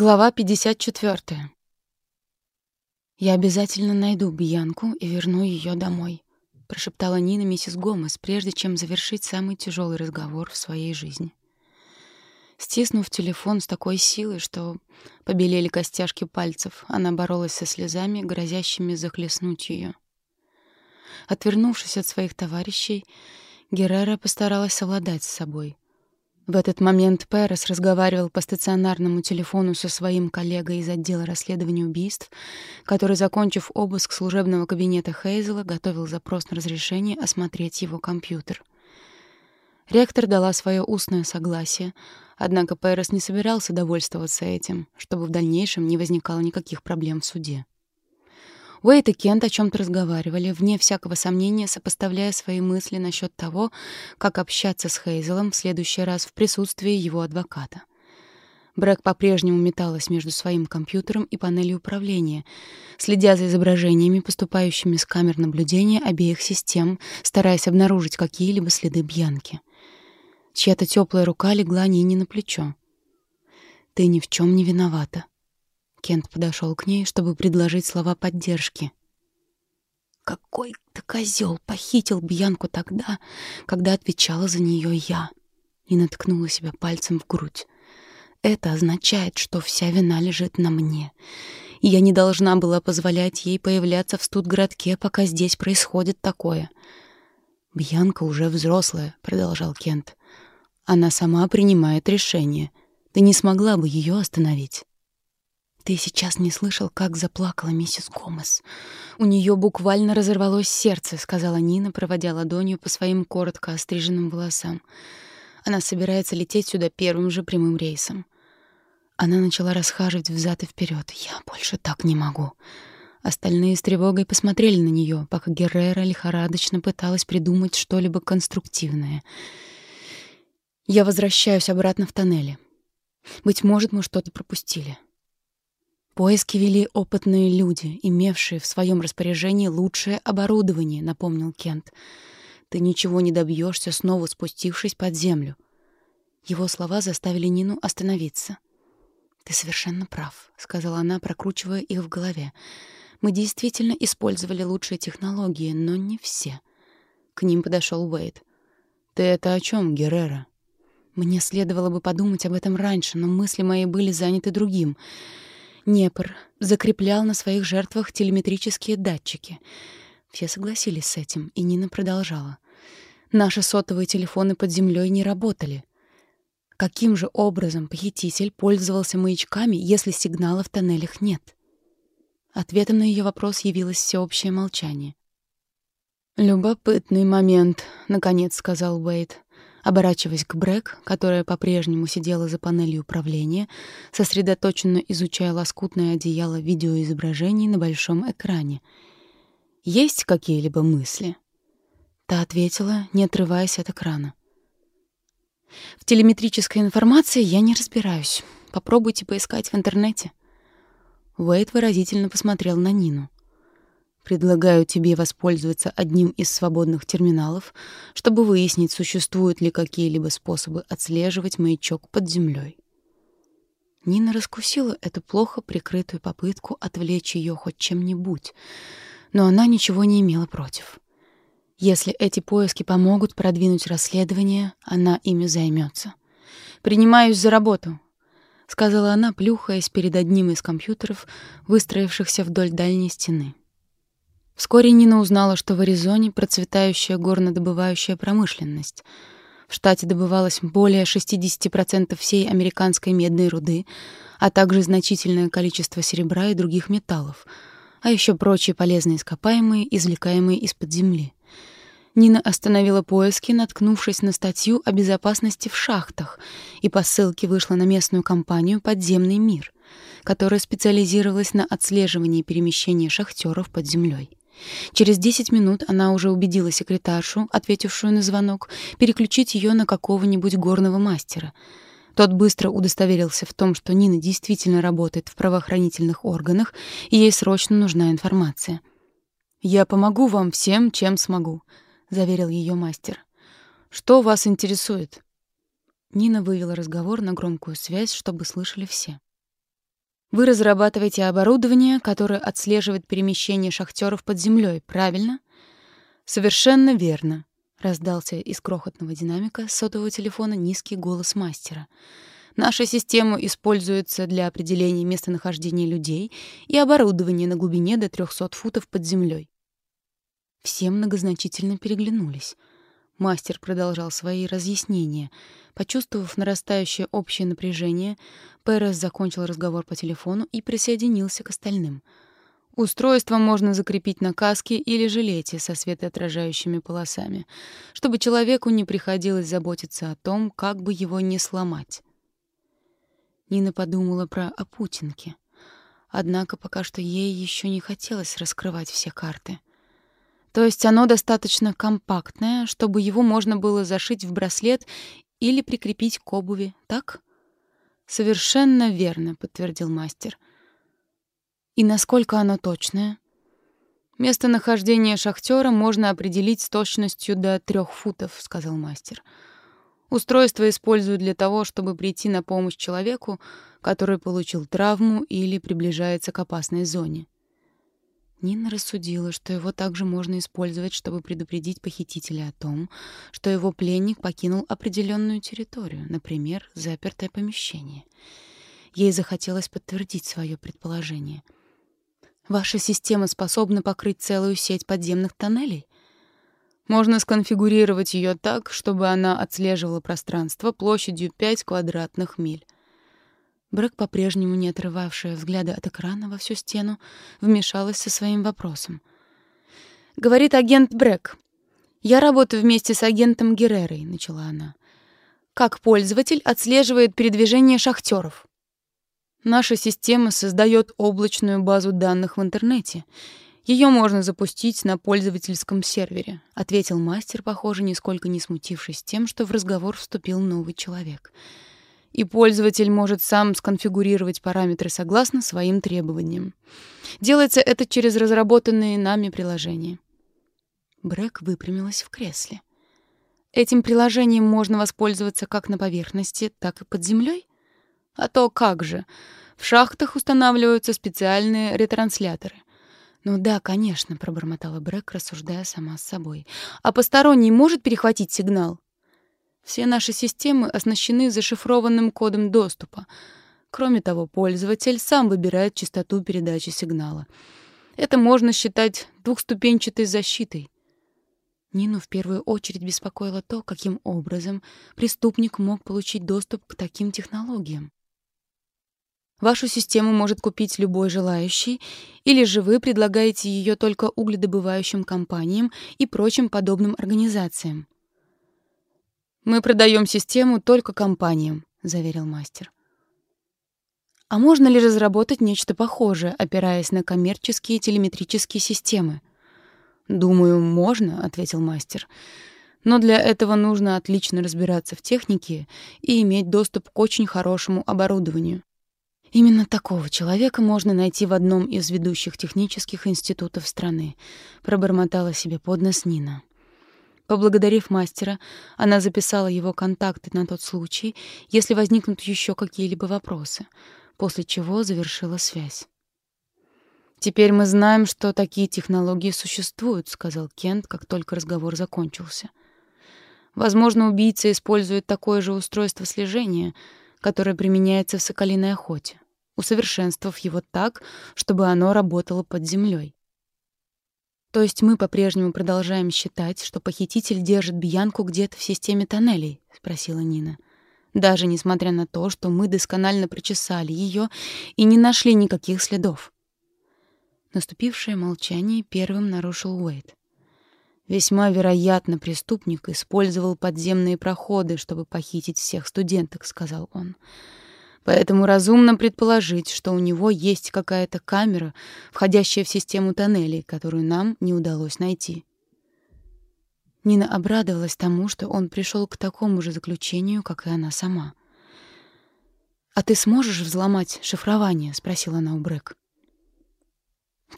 Глава 54. «Я обязательно найду Бьянку и верну ее домой», — прошептала Нина миссис Гомес, прежде чем завершить самый тяжелый разговор в своей жизни. Стиснув телефон с такой силой, что побелели костяшки пальцев, она боролась со слезами, грозящими захлестнуть ее. Отвернувшись от своих товарищей, Геррера постаралась совладать с собой — в этот момент Перес разговаривал по стационарному телефону со своим коллегой из отдела расследования убийств, который, закончив обыск служебного кабинета Хейзела, готовил запрос на разрешение осмотреть его компьютер. Ректор дала свое устное согласие, однако Перес не собирался довольствоваться этим, чтобы в дальнейшем не возникало никаких проблем в суде. Уэйт и Кент о чем-то разговаривали, вне всякого сомнения сопоставляя свои мысли насчет того, как общаться с Хейзелом в следующий раз в присутствии его адвоката. Брэк по-прежнему металась между своим компьютером и панелью управления, следя за изображениями, поступающими с камер наблюдения обеих систем, стараясь обнаружить какие-либо следы Бьянки. Чья-то теплая рука легла Нине на плечо. «Ты ни в чем не виновата», Кент подошел к ней, чтобы предложить слова поддержки. «Какой ты козел похитил Бьянку тогда, когда отвечала за нее я!» И наткнула себя пальцем в грудь. «Это означает, что вся вина лежит на мне, и я не должна была позволять ей появляться в студгородке, пока здесь происходит такое». «Бьянка уже взрослая», — продолжал Кент. «Она сама принимает решение. Ты не смогла бы ее остановить». Ты сейчас не слышал, как заплакала миссис Гомес. У нее буквально разорвалось сердце, сказала Нина, проводя ладонью по своим коротко остриженным волосам. Она собирается лететь сюда первым же прямым рейсом. Она начала расхаживать взад и вперед. Я больше так не могу. Остальные с тревогой посмотрели на нее, пока Геррера лихорадочно пыталась придумать что-либо конструктивное. Я возвращаюсь обратно в тоннели. Быть может, мы что-то пропустили. Поиски вели опытные люди, имевшие в своем распоряжении лучшее оборудование, напомнил Кент. Ты ничего не добьешься, снова спустившись под землю. Его слова заставили Нину остановиться. Ты совершенно прав, сказала она, прокручивая их в голове. Мы действительно использовали лучшие технологии, но не все. К ним подошел Уэйд. Ты это о чем, Геррера? Мне следовало бы подумать об этом раньше, но мысли мои были заняты другим. Днепр закреплял на своих жертвах телеметрические датчики. Все согласились с этим, и Нина продолжала. Наши сотовые телефоны под землей не работали. Каким же образом похититель пользовался маячками, если сигнала в тоннелях нет? Ответом на ее вопрос явилось всеобщее молчание. «Любопытный момент», — наконец сказал Уэйд оборачиваясь к Брэк, которая по-прежнему сидела за панелью управления, сосредоточенно изучая лоскутное одеяло видеоизображений на большом экране. «Есть какие-либо мысли?» Та ответила, не отрываясь от экрана. «В телеметрической информации я не разбираюсь. Попробуйте поискать в интернете». Уэйд выразительно посмотрел на Нину. Предлагаю тебе воспользоваться одним из свободных терминалов, чтобы выяснить, существуют ли какие-либо способы отслеживать маячок под землей. Нина раскусила эту плохо прикрытую попытку отвлечь ее хоть чем-нибудь, но она ничего не имела против. Если эти поиски помогут продвинуть расследование, она ими займется. «Принимаюсь за работу», — сказала она, плюхаясь перед одним из компьютеров, выстроившихся вдоль дальней стены. Вскоре Нина узнала, что в Аризоне процветающая горнодобывающая промышленность. В штате добывалось более 60% всей американской медной руды, а также значительное количество серебра и других металлов, а еще прочие полезные ископаемые, извлекаемые из-под земли. Нина остановила поиски, наткнувшись на статью о безопасности в шахтах, и по ссылке вышла на местную компанию «Подземный мир», которая специализировалась на отслеживании перемещения шахтеров под землей. Через 10 минут она уже убедила секретаршу, ответившую на звонок, переключить ее на какого-нибудь горного мастера. Тот быстро удостоверился в том, что Нина действительно работает в правоохранительных органах, и ей срочно нужна информация. «Я помогу вам всем, чем смогу», — заверил ее мастер. «Что вас интересует?» Нина вывела разговор на громкую связь, чтобы слышали все. Вы разрабатываете оборудование, которое отслеживает перемещение шахтеров под землей, правильно? Совершенно верно, раздался из крохотного динамика сотового телефона низкий голос мастера. Наша система используется для определения местонахождения людей и оборудования на глубине до 300 футов под землей. Все многозначительно переглянулись. Мастер продолжал свои разъяснения. Почувствовав нарастающее общее напряжение, Перес закончил разговор по телефону и присоединился к остальным. Устройство можно закрепить на каске или жилете со светоотражающими полосами, чтобы человеку не приходилось заботиться о том, как бы его не сломать. Нина подумала про опутинки. Однако пока что ей еще не хотелось раскрывать все карты — то есть оно достаточно компактное, чтобы его можно было зашить в браслет или прикрепить к обуви, так? Совершенно верно, подтвердил мастер. И насколько оно точное? Местонахождение шахтера можно определить с точностью до трех футов, сказал мастер. Устройство используют для того, чтобы прийти на помощь человеку, который получил травму или приближается к опасной зоне. Нина рассудила, что его также можно использовать, чтобы предупредить похитителя о том, что его пленник покинул определенную территорию, например, запертое помещение. Ей захотелось подтвердить свое предположение. Ваша система способна покрыть целую сеть подземных тоннелей? Можно сконфигурировать ее так, чтобы она отслеживала пространство площадью 5 квадратных миль. Брэк, по-прежнему не отрывавшая взгляда от экрана во всю стену, вмешалась со своим вопросом. «Говорит агент Брэк. Я работаю вместе с агентом Геррерой», — начала она. «Как пользователь отслеживает передвижение шахтеров?» «Наша система создает облачную базу данных в интернете. Ее можно запустить на пользовательском сервере», — ответил мастер, похоже, нисколько не смутившись тем, что в разговор вступил новый человек — и пользователь может сам сконфигурировать параметры согласно своим требованиям. Делается это через разработанные нами приложения. Брэк выпрямилась в кресле. Этим приложением можно воспользоваться как на поверхности, так и под землей? А то как же? В шахтах устанавливаются специальные ретрансляторы. «Ну да, конечно», — пробормотала Брэк, рассуждая сама с собой. «А посторонний может перехватить сигнал?» Все наши системы оснащены зашифрованным кодом доступа. Кроме того, пользователь сам выбирает частоту передачи сигнала. Это можно считать двухступенчатой защитой. Нину в первую очередь беспокоило то, каким образом преступник мог получить доступ к таким технологиям. Вашу систему может купить любой желающий, или же вы предлагаете ее только угледобывающим компаниям и прочим подобным организациям. Мы продаем систему только компаниям, заверил мастер. А можно ли разработать нечто похожее, опираясь на коммерческие телеметрические системы? Думаю, можно, ответил мастер. Но для этого нужно отлично разбираться в технике и иметь доступ к очень хорошему оборудованию. Именно такого человека можно найти в одном из ведущих технических институтов страны, пробормотала себе под нос Нина. Поблагодарив мастера, она записала его контакты на тот случай, если возникнут еще какие-либо вопросы, после чего завершила связь. «Теперь мы знаем, что такие технологии существуют», — сказал Кент, как только разговор закончился. «Возможно, убийца использует такое же устройство слежения, которое применяется в соколиной охоте, усовершенствовав его так, чтобы оно работало под землей. То есть мы по-прежнему продолжаем считать, что похититель держит Бьянку где-то в системе тоннелей, спросила Нина. Даже несмотря на то, что мы досконально прочесали ее и не нашли никаких следов. Наступившее молчание первым нарушил Уэйд. Весьма вероятно, преступник использовал подземные проходы, чтобы похитить всех студенток, сказал он. Поэтому разумно предположить, что у него есть какая-то камера, входящая в систему тоннелей, которую нам не удалось найти. Нина обрадовалась тому, что он пришел к такому же заключению, как и она сама. «А ты сможешь взломать шифрование?» — спросила она у Брэк.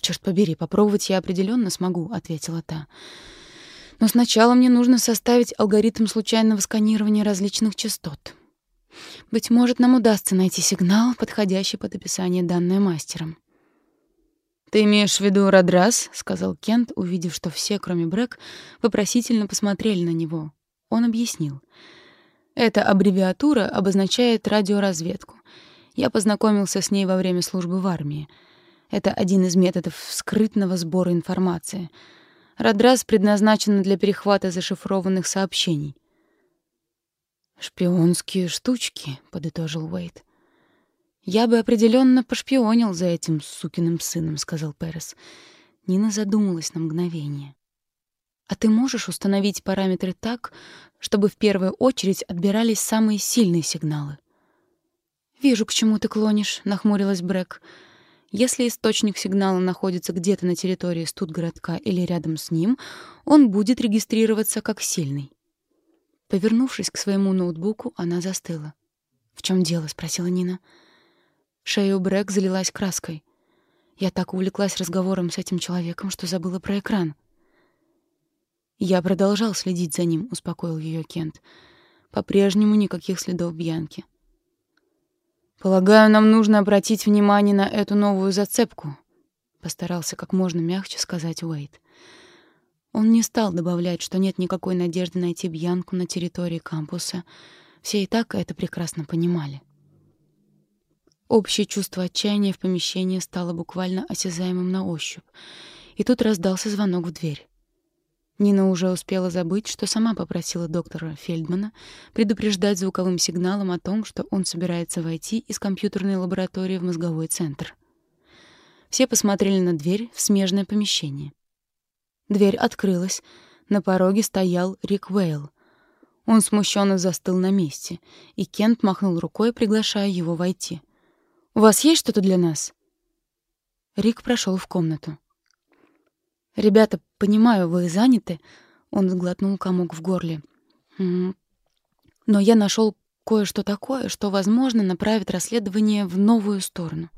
«Черт побери, попробовать я определенно смогу», — ответила та. «Но сначала мне нужно составить алгоритм случайного сканирования различных частот». Быть может, нам удастся найти сигнал, подходящий под описание, данное мастером. «Ты имеешь в виду Радрас?» — сказал Кент, увидев, что все, кроме Брэк, вопросительно посмотрели на него. Он объяснил. «Эта аббревиатура обозначает радиоразведку. Я познакомился с ней во время службы в армии. Это один из методов скрытного сбора информации. Радрас предназначена для перехвата зашифрованных сообщений. «Шпионские штучки», — подытожил Уэйт. «Я бы определенно пошпионил за этим сукиным сыном», — сказал Перес. Нина задумалась на мгновение. «А ты можешь установить параметры так, чтобы в первую очередь отбирались самые сильные сигналы?» «Вижу, к чему ты клонишь», — нахмурилась Брэк. «Если источник сигнала находится где-то на территории студгородка или рядом с ним, он будет регистрироваться как сильный». Повернувшись к своему ноутбуку, она застыла. «В чем дело?» — спросила Нина. Шея у Брэк залилась краской. Я так увлеклась разговором с этим человеком, что забыла про экран. Я продолжал следить за ним, успокоил ее Кент. По-прежнему никаких следов Бьянки. Полагаю, нам нужно обратить внимание на эту новую зацепку, постарался как можно мягче сказать Уэйт. Он не стал добавлять, что нет никакой надежды найти Бьянку на территории кампуса. Все и так это прекрасно понимали. Общее чувство отчаяния в помещении стало буквально осязаемым на ощупь. И тут раздался звонок в дверь. Нина уже успела забыть, что сама попросила доктора Фельдмана предупреждать звуковым сигналом о том, что он собирается войти из компьютерной лаборатории в мозговой центр. Все посмотрели на дверь в смежное помещение. Дверь открылась. На пороге стоял Рик Вейл. Он смущенно застыл на месте, и Кент махнул рукой, приглашая его войти. «У вас есть что-то для нас?» Рик прошел в комнату. «Ребята, понимаю, вы заняты», — он сглотнул комок в горле. «Но я нашел кое-что такое, что, возможно, направит расследование в новую сторону».